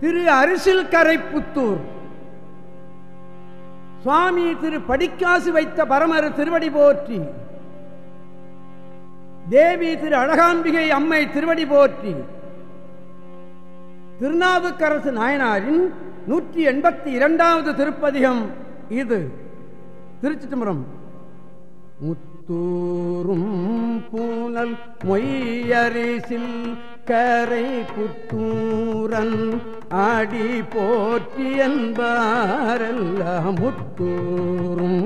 திரு அரிசில் கரைப்புத்தூர். சுவாமி திரு படிக்காசு வைத்த பரமர் திருவடி போற்றி. தேவி திரு அழகாம்பிகை அம்மை திருவடி போற்றி. திருநாவுக்கரசு நாயனாரின் நூற்றி எண்பத்தி இரண்டாவது திருப்பதிகம் இது. திருச்சி தம்பரம் முத்தூரும் பூனல் மொய்யரிசில் கரை புத்தூரன் ஆடி போற்றி என்பாரெல்லாம் முத்தூரும்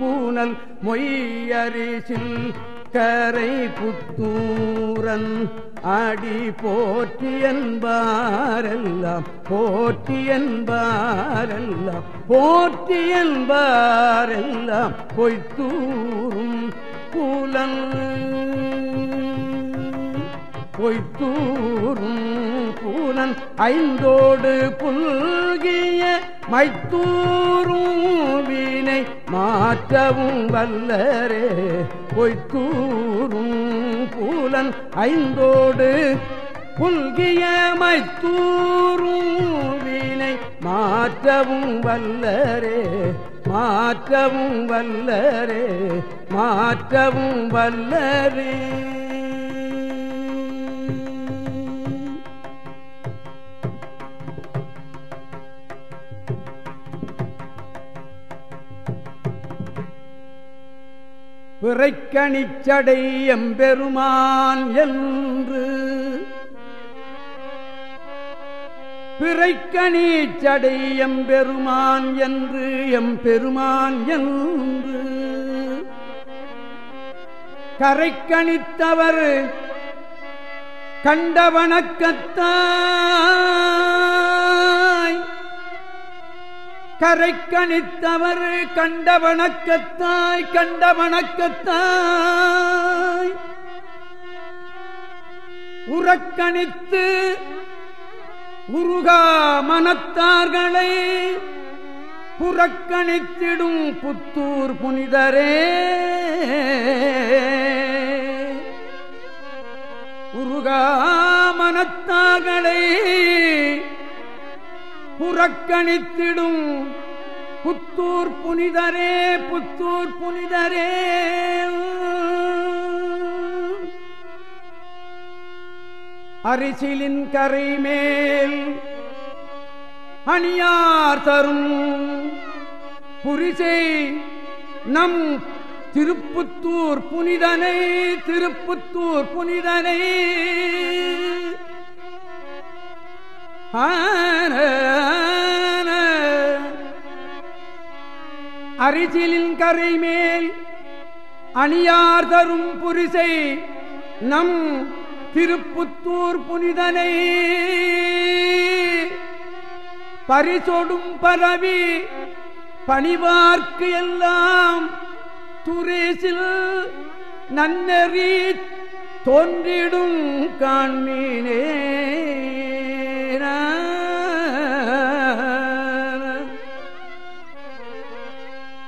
பூனல் மொய்யரிசில். கரை புத்தூரன் அடி போற்றி என்பாரெல்லாம் போற்றி என்பாரெல்லாம் போற்றி என்பாரெல்லாம் பொய்த்தூரும் புலன் பொய்த்தூரும் பூனன் ஐந்தோடு புல்கிய மைத்தூரும் வீணை மாற்றவும் வல்லரே. பொய்த்தூரும் பூலன் ஐந்தோடு புல்கிய மைத்தூரும் வீணை மாற்றவும் வல்லரே. மாற்றவும் வல்லரே மாற்றவும் வல்லரே. பிறைக்கணிச்சடை எம்பெருமான் என்று. பிறைக்கணிச்சடை எம்பெருமான் என்று எம்பெருமான் என்று. கரைக்கணித்தவர் கண்டவணக்கத்தான் கரை கணித்தவர் கண்ட வணக்கத்தாய் கண்ட வணக்கத்தாய். உறக்கணித்து உருகா மனத்தார்களை புறக்கணித்திடும் புத்தூர் புனிதரே. உருகா மனத்தார்களை புறக்கணித்திடும். புத்தூர் புனிதரே புத்தூர் புனிதரே. அரிசிலின் கரை மேல் அணியார் தரும் புரிசை நம் திருப்புத்தூர் புனிதனை திருப்புத்தூர் புனிதனை. அரிசிலின் கரை மேல் அணியார் தரும் புரிசை நம் திருப்புத்தூர் புனிதனை. பரிசொடும் பரவி பணிவார்க்கு எல்லாம் துரேசில் நன்னறி தோன்றிடும் காண்மீனே.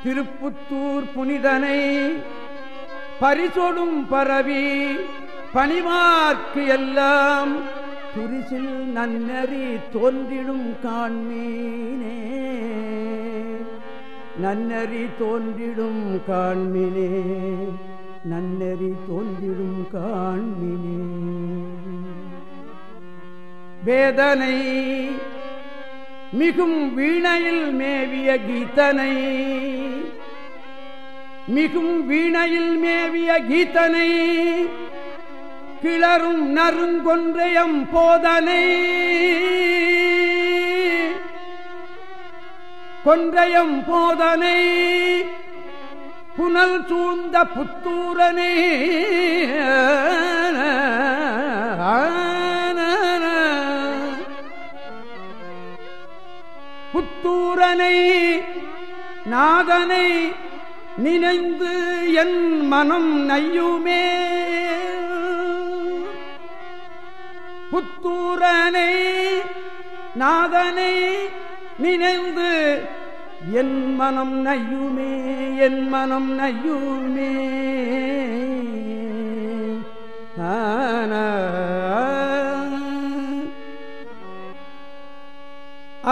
திருப்புத்தூர் புனிதனை பரிசொடும் பரவி பணிவார்க்கு எல்லாம் துரிசில் நன்னறி தோன்றிடும் காண்மீனே. நன்னறி தோன்றிடும் காண்மினே. நன்னறி தோன்றிடும் காண்மினே. வேதனை மிகும் வீணையில் மேவிய கீதனை. மிகும் வீணையில் மேவிய கீதனை. கிளரும் நறுங்கொன்றையம் போதனை. கொன்றையம் போதனை. புனல் சூழ்ந்த புத்தூரனே. அவனை நினைந்து என் மனம் நையுமே. புத்தூரனை நாதனை நினைந்து என் மனம் நையுமே என் மனம் நையுமே. ஆன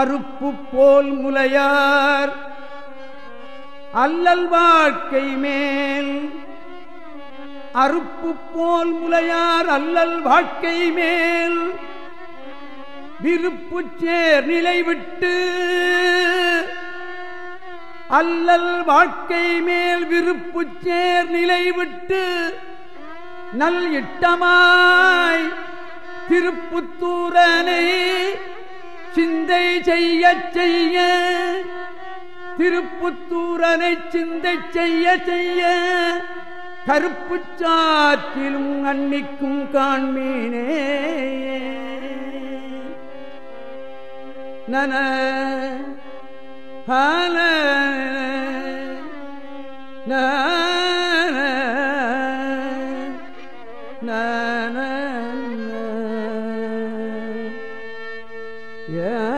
அறுப்பு போல் முலையார் அல்லல் வாழ்க்கை மேல். அறுப்பு போல் முலையார் அல்லல் வாழ்க்கை மேல். விருப்பு சேர் நிலை விட்டு. அல்லல் வாழ்க்கை மேல் விருப்பு சேர் நிலை விட்டு. நல் இட்டமாய் திருப்புத்தூரனை சிந்தை செய்ய செய்ய திருப்புத்தூரனை சிந்தை செய்ய செய்ய கருப்பு சாற்றிலும் அன்னிக்கும் காண்மீனே. நன நன ஏன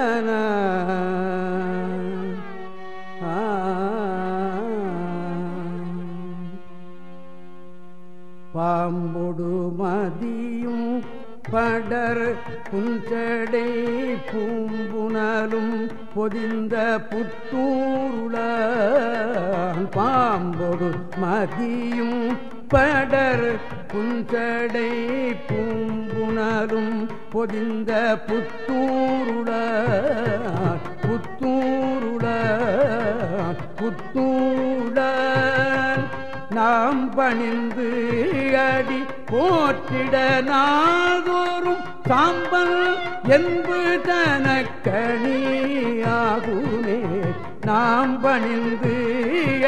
புஞ்சடை பூம்புணலும் பொதிந்த புத்தூருள பாம்பொடு மதியும் படர் புஞ்சடை பூம்புணலும் பொதிந்த புத்தூருள புத்தூருள புத்தூர் நாம் பணிந்து அடி போற்றிட நாதோறும் சாம்பல் என்பு தனக்கணியாகுமே. நாம் பணிந்து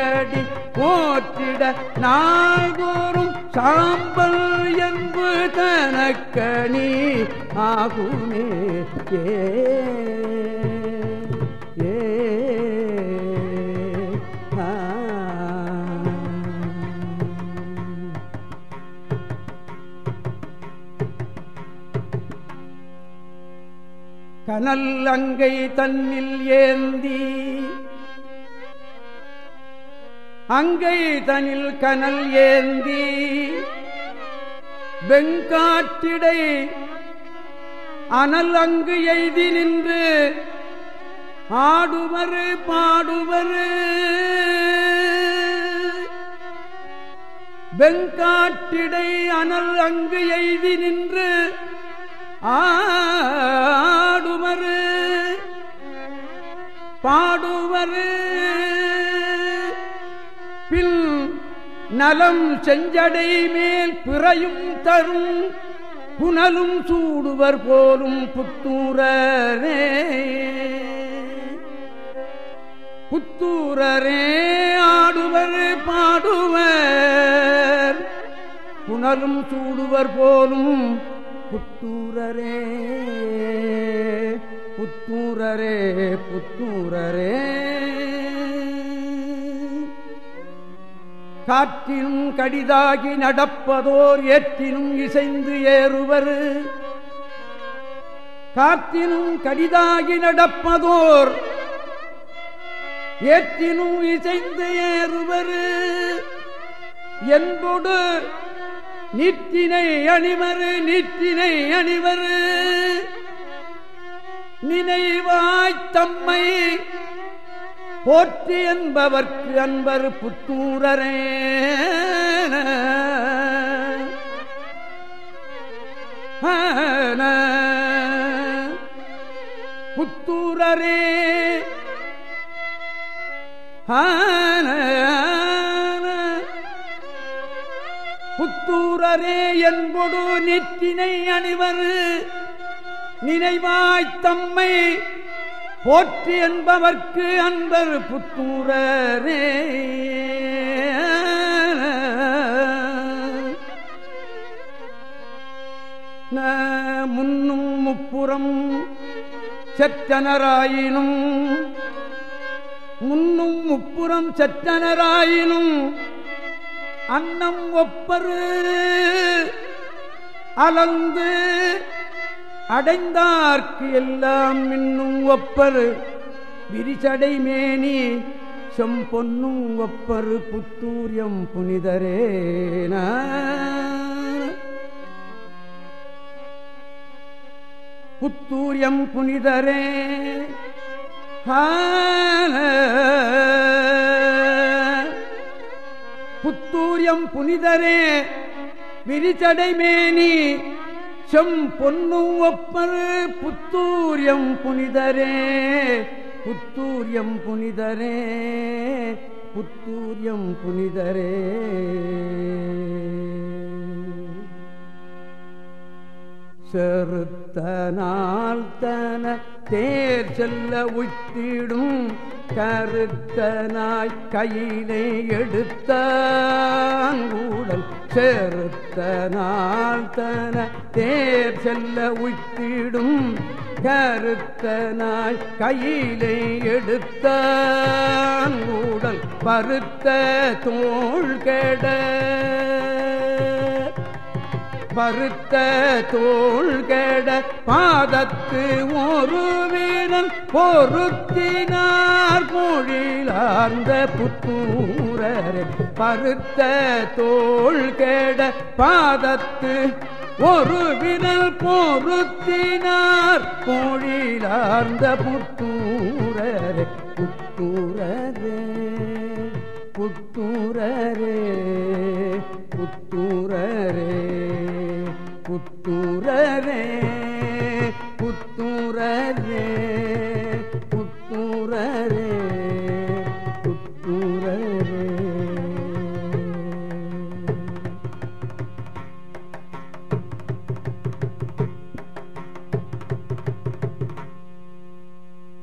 அடி போற்றிட நாதோறும் சாம்பல் என்பு தனக்கணி ஆகுமே ஏ கனல் அங்கை தன்னில் ஏந்தி அங்கை தனில் கனல் ஏந்தி வெங்காற்றிடை அனல் அங்கு எய்தி நின்று ஆடுவரு பாடுவரு. வெங்காட்டிடை அனல் அங்கு எய்தி நின்று ஆ பாடுவரு பின் நலம் செஞ்சடை மேல் பிறையும் தரும். புனலும் சூடுவர் போலும் புத்தூரரே. புத்தூரரே ஆடுவர் பாடுவர். புனலும் சூடுவர் போலும் புத்தூரரே. புத்தூரரே புத்தூரரே. காற்றிலும் கடிதாகி நடப்பதோர் ஏற்றினும் இசைந்து ஏறுவர். காற்றிலும் கடிதாகி நடப்பதோர் ஏற்றினும் இசைந்து ஏறுவர். என்போடு நீற்றினை அணிவர் நீற்றினை அணிவர். நினைவாய்த் தம்மை போற்றி என்பவர்க்கு அன்பர் புத்தூரரே. புத்தூரரே. புத்தூரரே என்பொடு நெற்றினை அணிவர் நினைவாய் தம்மை போற்றி என்பவர்க்கு அன்பர் புத்தூரே முன்னும் முப்புறம் செற்றனராயினும் முன்னும் முப்புறம் செற்றனராயினும் அன்னம் ஒப்பரு அலந்து அடைந்தார்க்கு எல்லாம் இன்னும் ஒப்பரு. விரிசடை மேனி செம்பொன்னும் ஒப்பரு. புத்தூரியம் புனிதரேன புத்தூரியம் புனிதரே. புத்தூரியம் புனிதரே. விரிச்சடை மேனி செம் பொன்னும் ஒப்பரு புத்தூரியம் புனிதரே புத்தூரியம் புனிதரே புத்தூரியம் புனிதரே. செருத்த நாள் தன தேர் செல்ல உத்திடும் கருத்தனாய் கையினை எடுத்த எடுத்தாங்கூடல் செருத்தனால் தன தேர் செல்ல உய்த்திடும். கருத்தனாய் கையிலே எடுத்த எடுத்தாங்கூடல் பருத்த தோள் கெட பருத்த தோள்கட பாதத்து ஒரு வீரன் பொருத்தினார் மொழிலார்ந்த புத்தூரரே. பருத்த தோள்கட பாதத்து ஒரு வினல் பொருத்தினார் மொழிலார்ந்த புத்தூரரே புத்தூரரே புத்தூரரே. புத்துறவே.